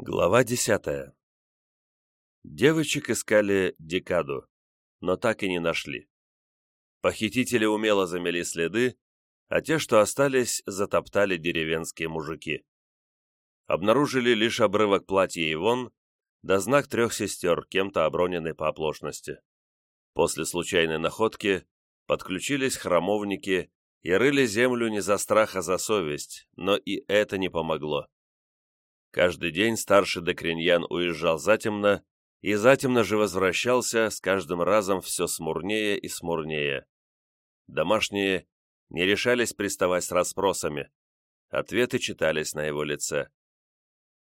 Глава десятая. Девочек искали декаду, но так и не нашли. Похитители умело замели следы, а те, что остались, затоптали деревенские мужики. Обнаружили лишь обрывок платья Ивон, да знак трех сестер, кем-то оброненный по оплошности. После случайной находки подключились храмовники и рыли землю не за страх, а за совесть, но и это не помогло. Каждый день старший Декриньян уезжал затемно, и затемно же возвращался, с каждым разом все смурнее и смурнее. Домашние не решались приставать с расспросами. Ответы читались на его лице.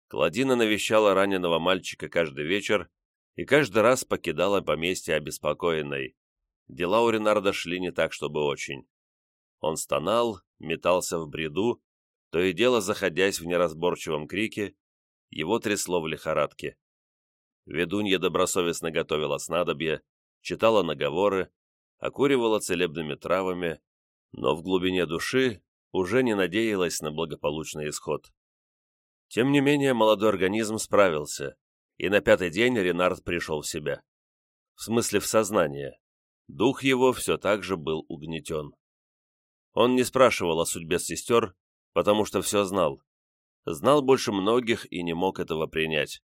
Кладина навещала раненого мальчика каждый вечер и каждый раз покидала поместье обеспокоенной. Дела у Ренарда шли не так, чтобы очень. Он стонал, метался в бреду, то и дело заходясь в неразборчивом крике, его трясло в лихорадке. Ведунья добросовестно готовила снадобье, читала наговоры, окуривала целебными травами, но в глубине души уже не надеялась на благополучный исход. Тем не менее, молодой организм справился, и на пятый день Ренард пришел в себя. В смысле, в сознание. Дух его все так же был угнетен. Он не спрашивал о судьбе сестер, потому что все знал. Знал больше многих и не мог этого принять.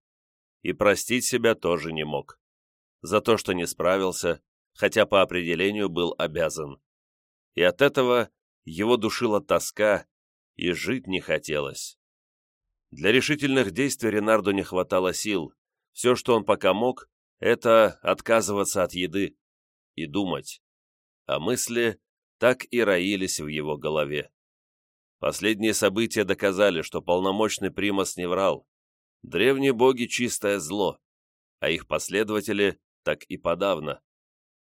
И простить себя тоже не мог. За то, что не справился, хотя по определению был обязан. И от этого его душила тоска, и жить не хотелось. Для решительных действий Ренарду не хватало сил. Все, что он пока мог, это отказываться от еды и думать. А мысли так и роились в его голове. Последние события доказали, что полномочный Примас не врал. Древние боги — чистое зло, а их последователи так и подавно.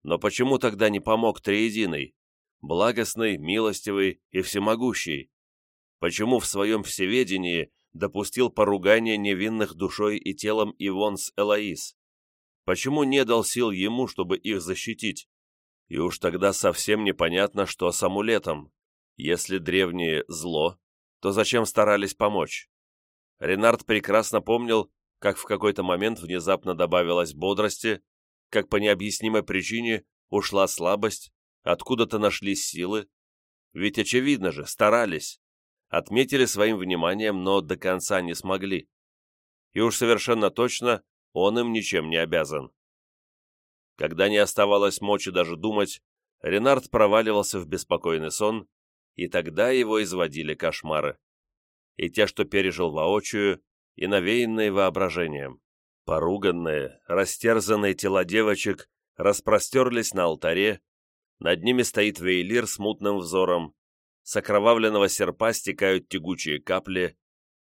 Но почему тогда не помог Триединый, благостный, милостивый и всемогущий? Почему в своем всеведении допустил поругание невинных душой и телом Ивон с Элоиз? Почему не дал сил ему, чтобы их защитить? И уж тогда совсем непонятно, что с амулетом. Если древние – зло, то зачем старались помочь? Ренард прекрасно помнил, как в какой-то момент внезапно добавилось бодрости, как по необъяснимой причине ушла слабость, откуда-то нашлись силы. Ведь очевидно же, старались. Отметили своим вниманием, но до конца не смогли. И уж совершенно точно он им ничем не обязан. Когда не оставалось мочи даже думать, Ренард проваливался в беспокойный сон, и тогда его изводили кошмары. И те, что пережил воочию, и навеянные воображением. Поруганные, растерзанные тела девочек распростерлись на алтаре, над ними стоит Вейлир с мутным взором, с окровавленного серпа стекают тягучие капли,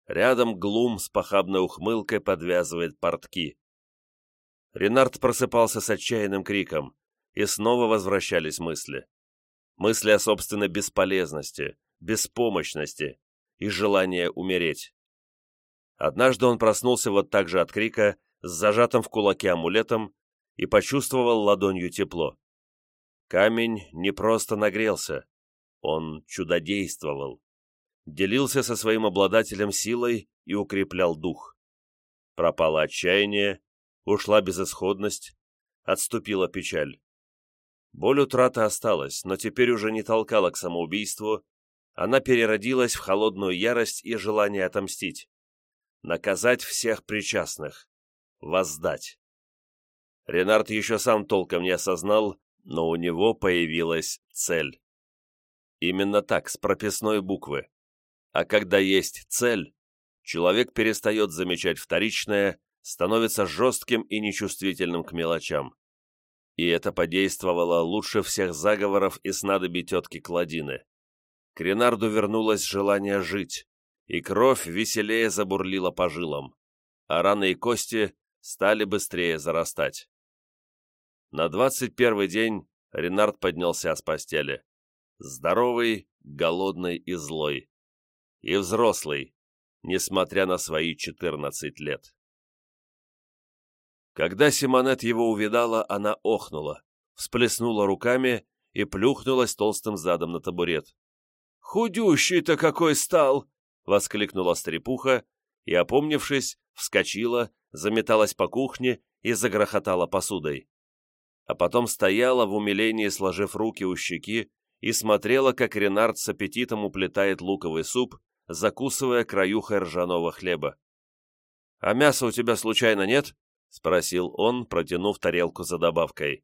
рядом Глум с похабной ухмылкой подвязывает портки. Ренард просыпался с отчаянным криком, и снова возвращались мысли мысли о собственной бесполезности, беспомощности и желание умереть. Однажды он проснулся вот так же от крика с зажатым в кулаке амулетом и почувствовал ладонью тепло. Камень не просто нагрелся, он чудодействовал, делился со своим обладателем силой и укреплял дух. Пропало отчаяние, ушла безысходность, отступила печаль. Боль утраты осталась, но теперь уже не толкала к самоубийству, она переродилась в холодную ярость и желание отомстить. Наказать всех причастных. Воздать. Ренард еще сам толком не осознал, но у него появилась цель. Именно так, с прописной буквы. А когда есть цель, человек перестает замечать вторичное, становится жестким и нечувствительным к мелочам и это подействовало лучше всех заговоров и снадобий тетки Кладины. К Ренарду вернулось желание жить, и кровь веселее забурлила по жилам, а раны и кости стали быстрее зарастать. На двадцать первый день Ренард поднялся с постели. Здоровый, голодный и злой. И взрослый, несмотря на свои четырнадцать лет. Когда Симонет его увидала, она охнула, всплеснула руками и плюхнулась толстым задом на табурет. «Худющий-то какой стал!» — воскликнула стрепуха и, опомнившись, вскочила, заметалась по кухне и загрохотала посудой. А потом стояла в умилении, сложив руки у щеки, и смотрела, как Ренард с аппетитом уплетает луковый суп, закусывая краюхой ржаного хлеба. «А мяса у тебя случайно нет?» — спросил он, протянув тарелку за добавкой.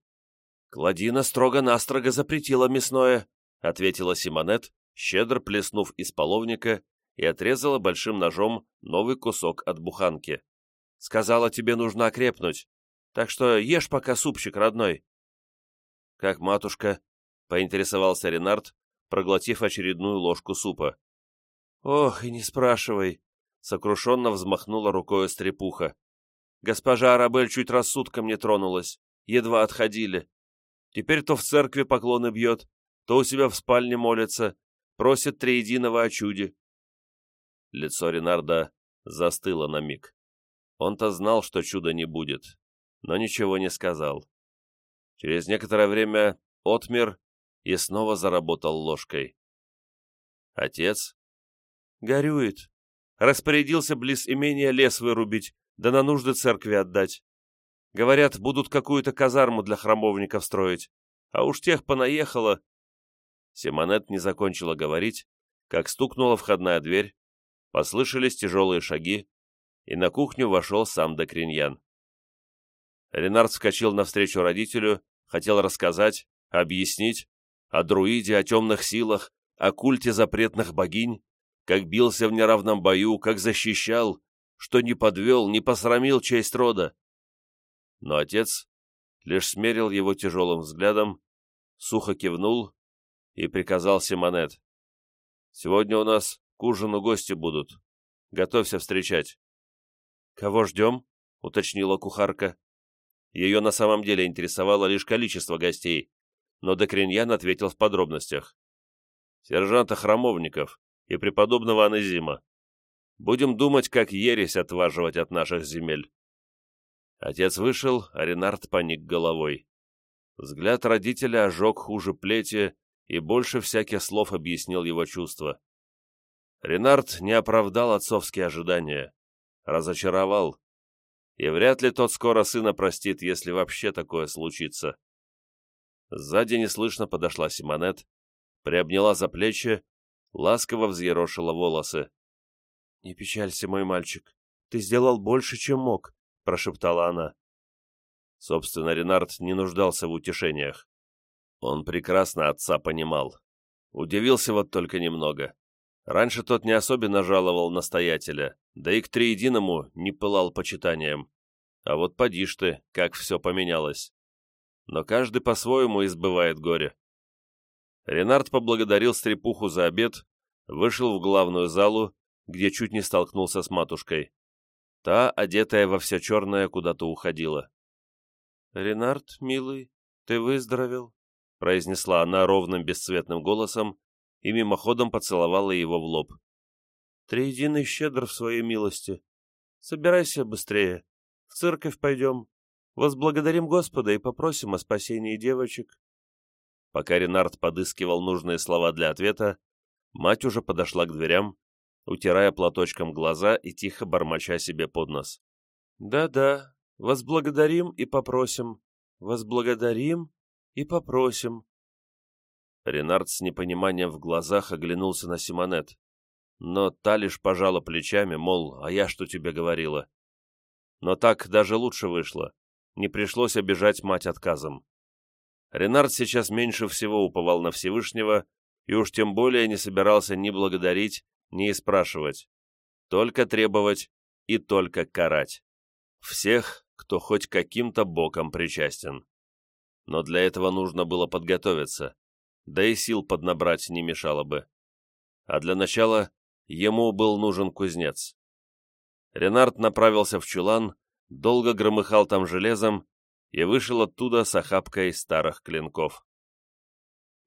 «Кладина строго-настрого запретила мясное», — ответила Симонет, щедро плеснув из половника и отрезала большим ножом новый кусок от буханки. «Сказала, тебе нужно окрепнуть, так что ешь пока супчик родной». «Как матушка?» — поинтересовался Ренард, проглотив очередную ложку супа. «Ох, и не спрашивай!» — сокрушенно взмахнула рукой стрепуха. «Госпожа Арабель чуть рассудком не тронулась, едва отходили. Теперь то в церкви поклоны бьет, то у себя в спальне молится, просит триединого о чуде». Лицо Ренарда застыло на миг. Он-то знал, что чуда не будет, но ничего не сказал. Через некоторое время отмер и снова заработал ложкой. Отец горюет. Распорядился близ имения лес вырубить, да на нужды церкви отдать. Говорят, будут какую-то казарму для храмовников строить, а уж тех понаехало. Симонет не закончила говорить, как стукнула входная дверь, послышались тяжелые шаги, и на кухню вошел сам Докриньян. Ренард вскочил навстречу родителю, хотел рассказать, объяснить, о друиде, о темных силах, о культе запретных богинь, как бился в неравном бою, как защищал, что не подвел, не посрамил честь рода. Но отец лишь смерил его тяжелым взглядом, сухо кивнул и приказал Симонет. «Сегодня у нас к ужину гости будут. Готовься встречать». «Кого ждем?» — уточнила кухарка. Ее на самом деле интересовало лишь количество гостей, но Декриньян ответил в подробностях. «Сержанта Храмовников и преподобного Анезима. Будем думать, как ересь отваживать от наших земель». Отец вышел, а Ренард поник головой. Взгляд родителя ожег хуже плети и больше всяких слов объяснил его чувства. Ренард не оправдал отцовские ожидания, разочаровал, и вряд ли тот скоро сына простит, если вообще такое случится. Сзади неслышно подошла Симонет, приобняла за плечи, ласково взъерошила волосы. «Не печалься, мой мальчик, ты сделал больше, чем мог», — прошептала она. Собственно, Ренард не нуждался в утешениях. Он прекрасно отца понимал. Удивился вот только немного. Раньше тот не особенно жаловал настоятеля, да и к триединому не пылал почитанием. А вот поди ж ты, как все поменялось но каждый по-своему избывает горе. Ренард поблагодарил стрепуху за обед, вышел в главную залу, где чуть не столкнулся с матушкой. Та, одетая во все черное, куда-то уходила. «Ренард, милый, ты выздоровел?» — произнесла она ровным бесцветным голосом и мимоходом поцеловала его в лоб. «Триединый щедр в своей милости. Собирайся быстрее. В церковь пойдем. Возблагодарим Господа и попросим о спасении девочек». Пока Ренард подыскивал нужные слова для ответа, мать уже подошла к дверям, утирая платочком глаза и тихо бормоча себе под нос. «Да-да, возблагодарим и попросим, возблагодарим и попросим». Ренард с непониманием в глазах оглянулся на Симонет, но та лишь пожала плечами, мол, а я что тебе говорила. Но так даже лучше вышло не пришлось обижать мать отказом. Ренард сейчас меньше всего уповал на Всевышнего и уж тем более не собирался ни благодарить, ни спрашивать. Только требовать и только карать. Всех, кто хоть каким-то боком причастен. Но для этого нужно было подготовиться, да и сил поднабрать не мешало бы. А для начала ему был нужен кузнец. Ренард направился в чулан, долго громыхал там железом и вышел оттуда с охапкой старых клинков.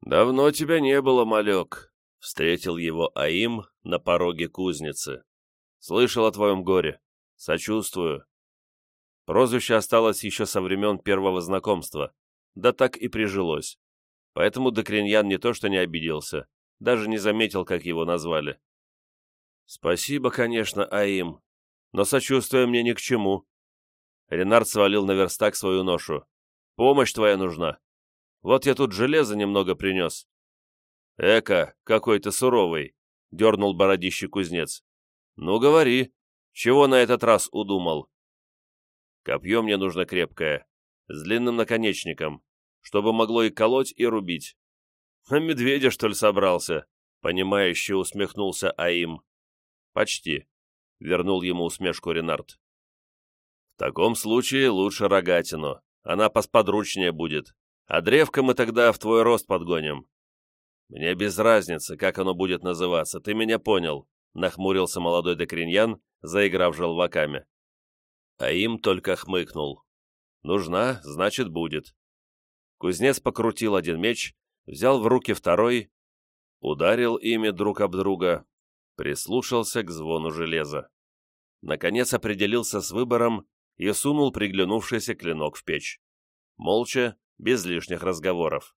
«Давно тебя не было, малек», — встретил его Аим на пороге кузницы. «Слышал о твоем горе. Сочувствую». Прозвище осталось еще со времен первого знакомства, да так и прижилось. Поэтому Докриньян не то что не обиделся, даже не заметил, как его назвали. «Спасибо, конечно, Аим», но сочувствие мне ни к чему. Ренард свалил на верстак свою ношу. Помощь твоя нужна. Вот я тут железо немного принес. Эка, какой ты суровый, дернул бородище кузнец. Ну, говори, чего на этот раз удумал? Копье мне нужно крепкое, с длинным наконечником, чтобы могло и колоть, и рубить. А медведя, что ли, собрался? Понимающе усмехнулся Аим. Почти, вернул ему усмешку Ренард. В таком случае лучше рогатину, она посподручнее будет, а древко мы тогда в твой рост подгоним. Мне без разницы, как оно будет называться, ты меня понял, нахмурился молодой докриньян, заиграв желваками. Аим только хмыкнул. Нужна, значит, будет. Кузнец покрутил один меч, взял в руки второй, ударил ими друг об друга, прислушался к звону железа. Наконец определился с выбором и сунул приглянувшийся клинок в печь. Молча, без лишних разговоров.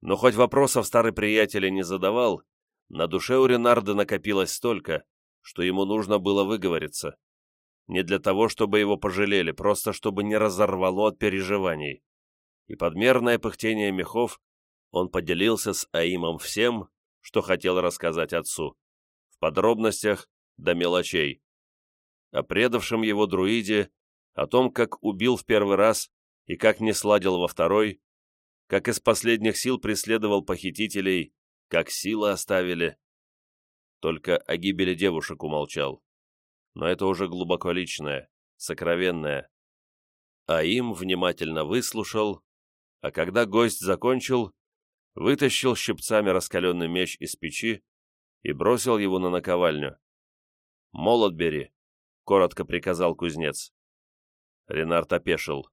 Но хоть вопросов старый приятель не задавал, на душе у Ренарда накопилось столько, что ему нужно было выговориться. Не для того, чтобы его пожалели, просто чтобы не разорвало от переживаний. И подмерное пыхтение мехов он поделился с Аимом всем, что хотел рассказать отцу. В подробностях до мелочей. О предавшем его друиде, о том, как убил в первый раз и как не сладил во второй, как из последних сил преследовал похитителей, как силы оставили. Только о гибели девушек умолчал но это уже глубоко личное, сокровенное. А им внимательно выслушал, а когда гость закончил, вытащил щипцами раскаленный меч из печи и бросил его на наковальню. «Молот бери», — коротко приказал кузнец. Ренард опешил.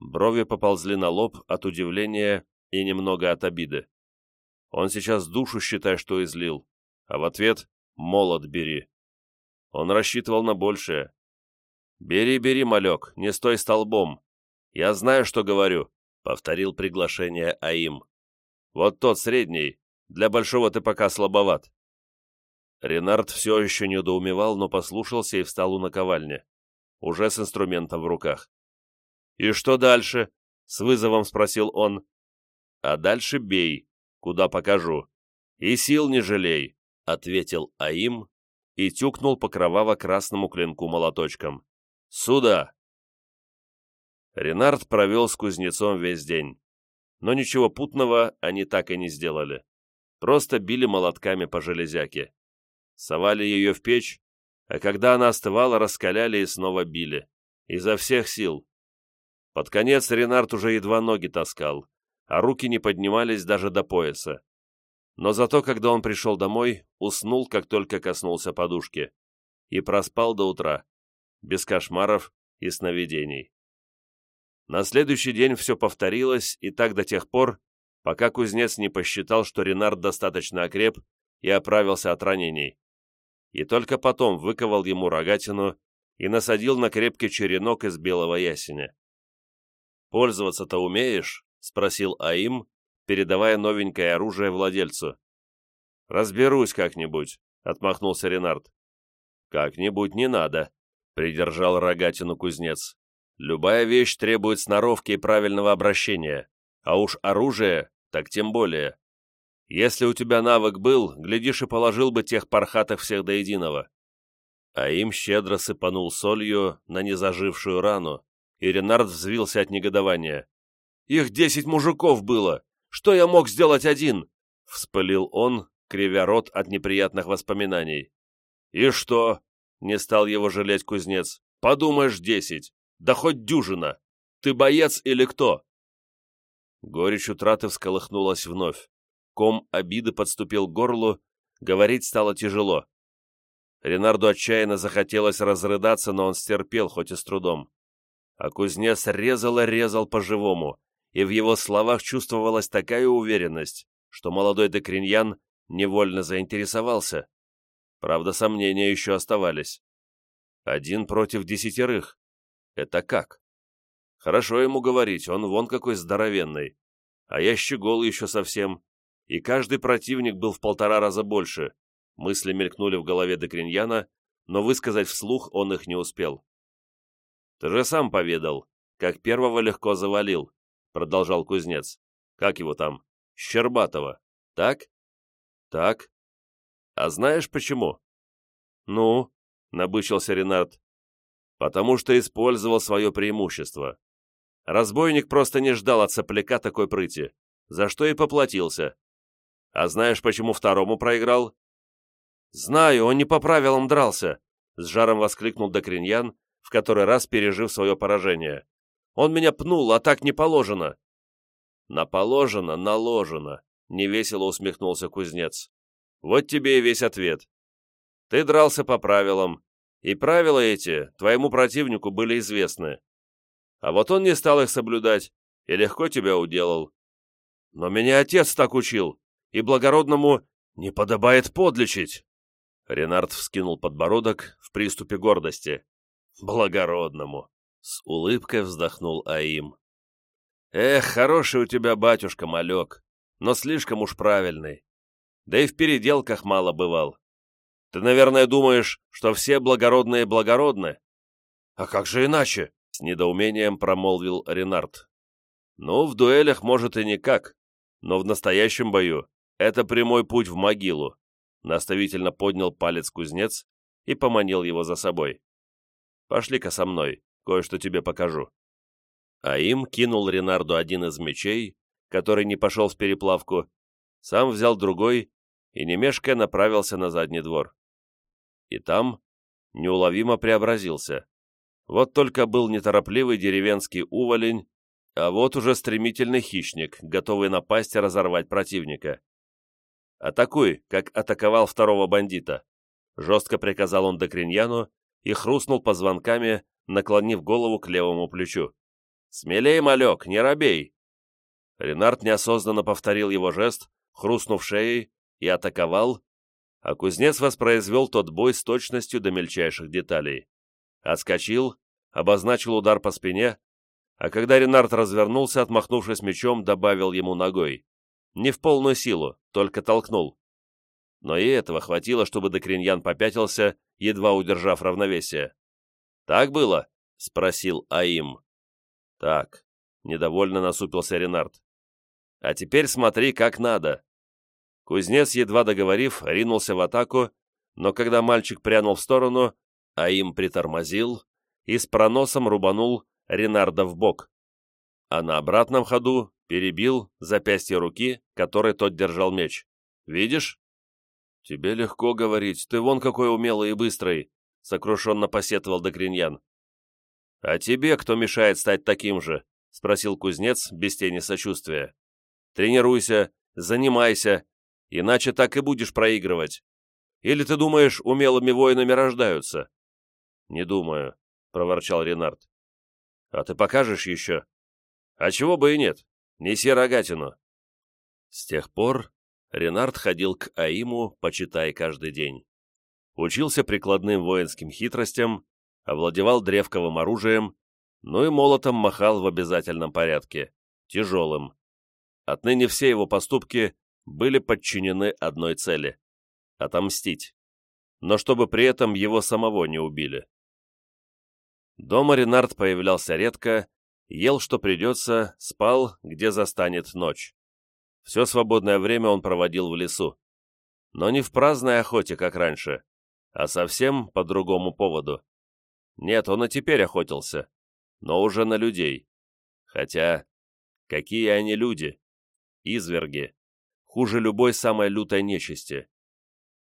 Брови поползли на лоб от удивления и немного от обиды. Он сейчас душу, считай, что излил, а в ответ «молот бери». Он рассчитывал на большее. «Бери, бери, малек, не стой столбом. Я знаю, что говорю», — повторил приглашение Аим. «Вот тот средний. Для большого ты пока слабоват». Ренард все еще недоумевал, но послушался и встал у наковальни, уже с инструментом в руках. «И что дальше?» — с вызовом спросил он. «А дальше бей, куда покажу. И сил не жалей», — ответил Аим, и тюкнул по кроваво-красному клинку молоточком. «Сюда!» Ренард провел с кузнецом весь день. Но ничего путного они так и не сделали. Просто били молотками по железяке. Совали ее в печь, а когда она остывала, раскаляли и снова били. Изо всех сил. Под конец Ренард уже едва ноги таскал, а руки не поднимались даже до пояса. Но зато, когда он пришел домой, уснул, как только коснулся подушки, и проспал до утра, без кошмаров и сновидений. На следующий день все повторилось, и так до тех пор, пока кузнец не посчитал, что Ренард достаточно окреп и оправился от ранений. И только потом выковал ему рогатину и насадил на крепкий черенок из белого ясеня. «Пользоваться-то умеешь?» — спросил Аим, передавая новенькое оружие владельцу. «Разберусь как-нибудь», — отмахнулся Ренард. «Как-нибудь не надо», — придержал рогатину кузнец. «Любая вещь требует сноровки и правильного обращения, а уж оружие, так тем более. Если у тебя навык был, глядишь и положил бы тех пархатых всех до единого». А им щедро сыпанул солью на незажившую рану, и Ренард взвился от негодования. «Их десять мужиков было! Что я мог сделать один?» — вспылил он, кривя рот от неприятных воспоминаний. «И что?» — не стал его жалеть кузнец. «Подумаешь, десять! Да хоть дюжина! Ты боец или кто?» Горечь утраты всколыхнулась вновь. Ком обиды подступил к горлу, говорить стало тяжело. Ренарду отчаянно захотелось разрыдаться, но он стерпел, хоть и с трудом. А кузнец резал и резал по-живому, и в его словах чувствовалась такая уверенность, что молодой декриньян невольно заинтересовался. Правда, сомнения еще оставались. Один против десятерых. Это как? Хорошо ему говорить, он вон какой здоровенный. А я щегол еще совсем. И каждый противник был в полтора раза больше. Мысли мелькнули в голове Декриньяна, но высказать вслух он их не успел. «Ты же сам поведал, как первого легко завалил», — продолжал кузнец. «Как его там? Щербатова. Так?» «Так. А знаешь почему?» «Ну?» — набычился Ренат. «Потому что использовал свое преимущество. Разбойник просто не ждал от сопляка такой прыти, за что и поплатился. А знаешь, почему второму проиграл?» «Знаю, он не по правилам дрался», — с жаром воскликнул Докриньян, в который раз пережив свое поражение. «Он меня пнул, а так не положено». «На наложено», — невесело усмехнулся кузнец. «Вот тебе и весь ответ. Ты дрался по правилам, и правила эти твоему противнику были известны. А вот он не стал их соблюдать и легко тебя уделал. Но меня отец так учил, и благородному не подобает подлечить. Ренард вскинул подбородок в приступе гордости. «Благородному!» — с улыбкой вздохнул Аим. «Эх, хороший у тебя батюшка, малек, но слишком уж правильный. Да и в переделках мало бывал. Ты, наверное, думаешь, что все благородные благородны?» «А как же иначе?» — с недоумением промолвил Ренард. «Ну, в дуэлях, может, и никак, но в настоящем бою это прямой путь в могилу наставительно поднял палец кузнец и поманил его за собой. «Пошли-ка со мной, кое-что тебе покажу». А им кинул Ренарду один из мечей, который не пошел в переплавку, сам взял другой и, не мешкая, направился на задний двор. И там неуловимо преобразился. Вот только был неторопливый деревенский уволень, а вот уже стремительный хищник, готовый напасть и разорвать противника. «Атакуй, как атаковал второго бандита!» Жестко приказал он Докриньяну и хрустнул позвонками, наклонив голову к левому плечу. «Смелей, малек, не робей!» Ренард неосознанно повторил его жест, хрустнув шеей, и атаковал, а кузнец воспроизвел тот бой с точностью до мельчайших деталей. Отскочил, обозначил удар по спине, а когда Ренард развернулся, отмахнувшись мечом, добавил ему ногой. Не в полную силу, только толкнул. Но и этого хватило, чтобы Докриньян попятился, едва удержав равновесие. «Так было?» — спросил Аим. «Так», — недовольно насупился Ренард. «А теперь смотри, как надо». Кузнец, едва договорив, ринулся в атаку, но когда мальчик прянул в сторону, Аим притормозил и с проносом рубанул Ренарда в бок. А на обратном ходу перебил запястье руки, которой тот держал меч. «Видишь?» «Тебе легко говорить, ты вон какой умелый и быстрый», — сокрушенно посетовал Докриньян. «А тебе кто мешает стать таким же?» — спросил кузнец без тени сочувствия. «Тренируйся, занимайся, иначе так и будешь проигрывать. Или ты думаешь, умелыми воинами рождаются?» «Не думаю», — проворчал Ренард. «А ты покажешь еще?» «А чего бы и нет. Неси рогатину!» С тех пор Ренард ходил к Аиму, почитай, каждый день. Учился прикладным воинским хитростям, овладевал древковым оружием, ну и молотом махал в обязательном порядке, тяжелым. Отныне все его поступки были подчинены одной цели — отомстить, но чтобы при этом его самого не убили. Дома Ренард появлялся редко ел, что придется, спал, где застанет ночь. Все свободное время он проводил в лесу. Но не в праздной охоте, как раньше, а совсем по другому поводу. Нет, он и теперь охотился, но уже на людей. Хотя, какие они люди? Изверги. Хуже любой самой лютой нечисти.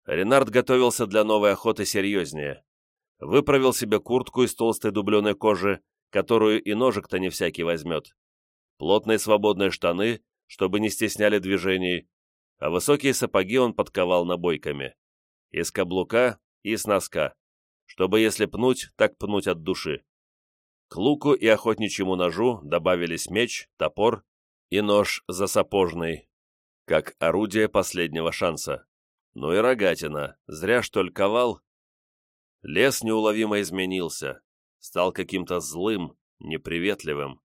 Ренард готовился для новой охоты серьезнее. Выправил себе куртку из толстой дубленой кожи, которую и ножик-то не всякий возьмет, плотные свободные штаны, чтобы не стесняли движений, а высокие сапоги он подковал набойками. Из каблука и с носка, чтобы если пнуть, так пнуть от души. К луку и охотничьему ножу добавились меч, топор и нож засапожный, как орудие последнего шанса. Ну и рогатина, зря что ли ковал. Лес неуловимо изменился, стал каким-то злым, неприветливым.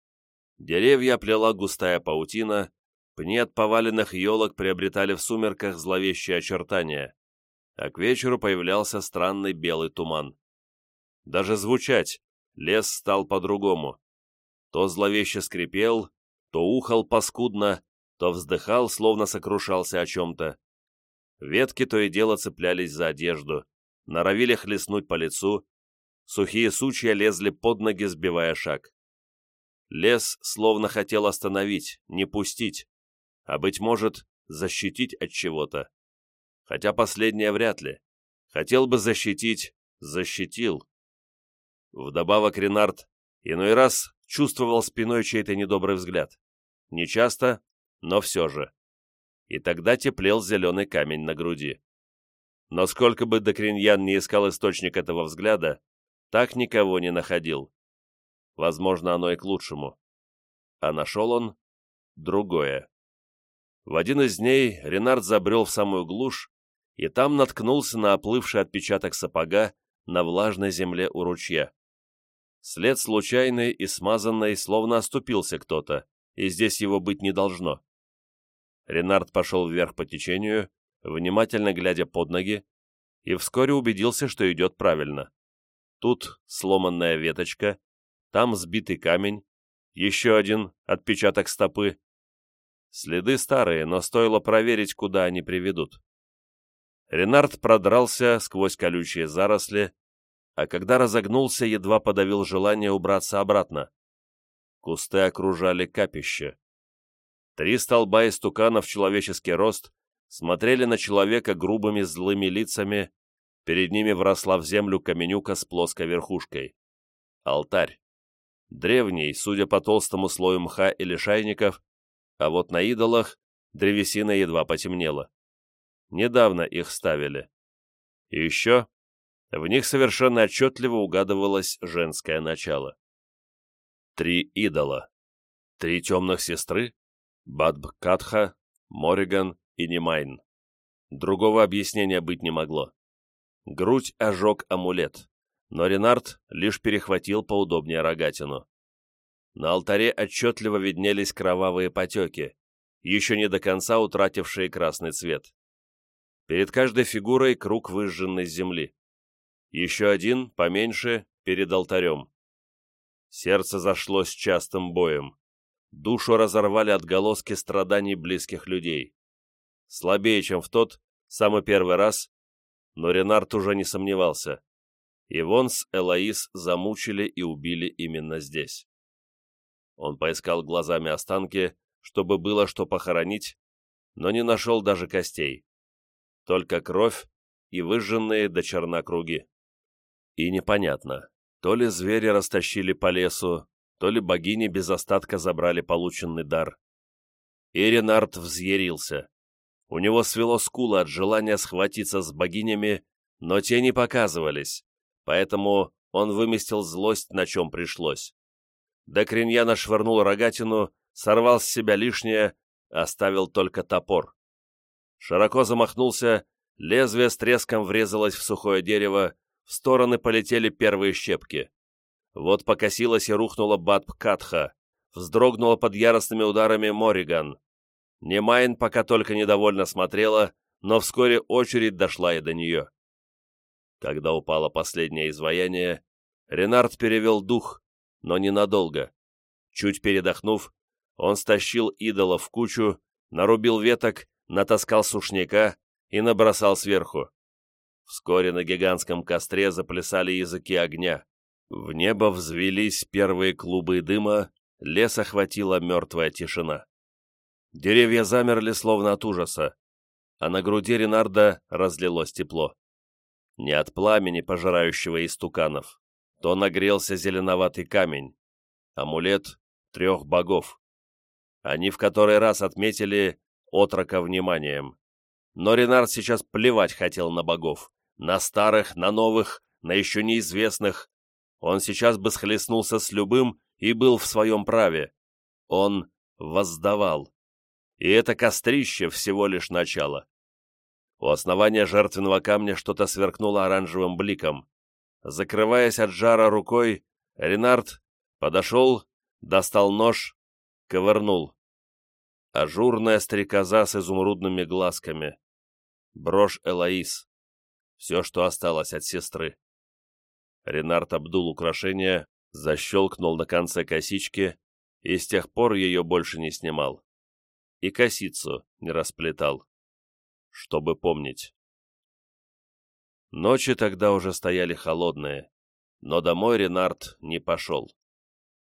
Деревья плела густая паутина, пни от поваленных елок приобретали в сумерках зловещие очертания, а к вечеру появлялся странный белый туман. Даже звучать лес стал по-другому. То зловеще скрипел, то ухал паскудно, то вздыхал, словно сокрушался о чем-то. Ветки то и дело цеплялись за одежду, норовили хлестнуть по лицу, сухие сучья лезли под ноги, сбивая шаг. Лес словно хотел остановить, не пустить, а, быть может, защитить от чего-то. Хотя последнее вряд ли. Хотел бы защитить, защитил. Вдобавок Ренард иной раз чувствовал спиной чей-то недобрый взгляд. Не часто, но все же. И тогда теплел зеленый камень на груди. Но сколько бы Докриньян не искал источник этого взгляда, так никого не находил. Возможно, оно и к лучшему. А нашел он другое. В один из дней Ренард забрел в самую глушь, и там наткнулся на оплывший отпечаток сапога на влажной земле у ручья. След случайный и смазанный, словно оступился кто-то, и здесь его быть не должно. Ренард пошел вверх по течению, внимательно глядя под ноги, и вскоре убедился, что идет правильно. Тут сломанная веточка, там сбитый камень, еще один отпечаток стопы. Следы старые, но стоило проверить, куда они приведут. Ренард продрался сквозь колючие заросли, а когда разогнулся, едва подавил желание убраться обратно. Кусты окружали капище. Три столба из тукана в человеческий рост смотрели на человека грубыми злыми лицами, перед ними вросла в землю каменюка с плоской верхушкой. Алтарь. Древний, судя по толстому слою мха и лишайников, а вот на идолах древесина едва потемнела. Недавно их ставили. И еще в них совершенно отчетливо угадывалось женское начало. Три идола. Три темных сестры? Бадб-Катха, Мориган и Немайн. Другого объяснения быть не могло. Грудь ожег амулет, но Ренард лишь перехватил поудобнее рогатину. На алтаре отчетливо виднелись кровавые потеки, еще не до конца утратившие красный цвет. Перед каждой фигурой круг выжженной земли. Еще один, поменьше, перед алтарем. Сердце зашлось частым боем. Душу разорвали отголоски страданий близких людей. Слабее, чем в тот, самый первый раз, но Ренард уже не сомневался. Ивон с Элоиз замучили и убили именно здесь. Он поискал глазами останки, чтобы было что похоронить, но не нашел даже костей. Только кровь и выжженные до черна круги. И непонятно, то ли звери растащили по лесу, то ли богини без остатка забрали полученный дар. И Ренард взъярился. У него свело скулы от желания схватиться с богинями, но те не показывались, поэтому он выместил злость, на чем пришлось. Докриньяна швырнул рогатину, сорвал с себя лишнее, оставил только топор. Широко замахнулся, лезвие с треском врезалось в сухое дерево, в стороны полетели первые щепки. Вот покосилась и рухнула Батп-Катха, вздрогнула под яростными ударами Мориган. Немайн пока только недовольно смотрела, но вскоре очередь дошла и до нее. Когда упало последнее изваяние, Ренард перевел дух, но ненадолго. Чуть передохнув, он стащил идола в кучу, нарубил веток, натаскал сушняка и набросал сверху. Вскоре на гигантском костре заплясали языки огня. В небо взвелись первые клубы дыма, лес охватила мертвая тишина. Деревья замерли словно от ужаса, а на груди Ренарда разлилось тепло. Не от пламени, пожирающего истуканов, то нагрелся зеленоватый камень, амулет трех богов. Они в который раз отметили отрока вниманием. Но Ренард сейчас плевать хотел на богов. На старых, на новых, на еще неизвестных. Он сейчас бы схлестнулся с любым и был в своем праве. Он воздавал. И это кострище всего лишь начало. У основания жертвенного камня что-то сверкнуло оранжевым бликом. Закрываясь от жара рукой, Ренард подошел, достал нож, ковырнул. Ажурная стрекоза с изумрудными глазками. Брошь Элоиз все, что осталось от сестры. Ренард обдул украшение, защелкнул на конце косички и с тех пор ее больше не снимал. И косицу не расплетал, чтобы помнить. Ночи тогда уже стояли холодные, но домой Ренард не пошел.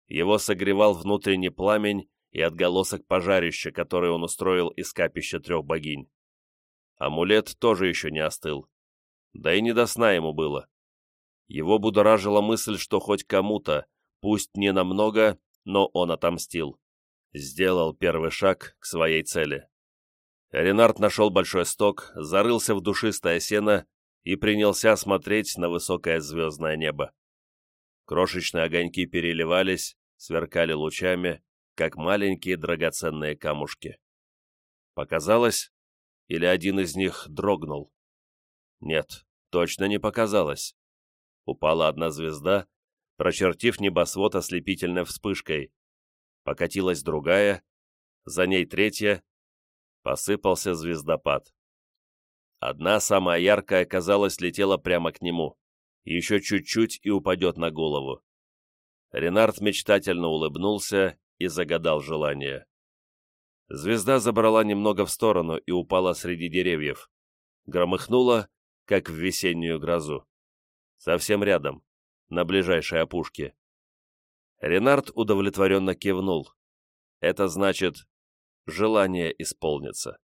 Его согревал внутренний пламень и отголосок пожарища, который он устроил из капища трех богинь. Амулет тоже еще не остыл. Да и не до сна ему было. Его будоражила мысль, что хоть кому-то, пусть не намного, но он отомстил. Сделал первый шаг к своей цели. Ренард нашел большой сток, зарылся в душистое сено и принялся смотреть на высокое звездное небо. Крошечные огоньки переливались, сверкали лучами, как маленькие драгоценные камушки. Показалось, или один из них дрогнул? Нет, точно не показалось. Упала одна звезда, прочертив небосвод ослепительной вспышкой. Покатилась другая, за ней третья. Посыпался звездопад. Одна, самая яркая, казалось, летела прямо к нему. Еще чуть-чуть и упадет на голову. Ренард мечтательно улыбнулся и загадал желание. Звезда забрала немного в сторону и упала среди деревьев. Громыхнула, как в весеннюю грозу. Совсем рядом, на ближайшей опушке. Ренард удовлетворенно кивнул. Это значит, желание исполнится.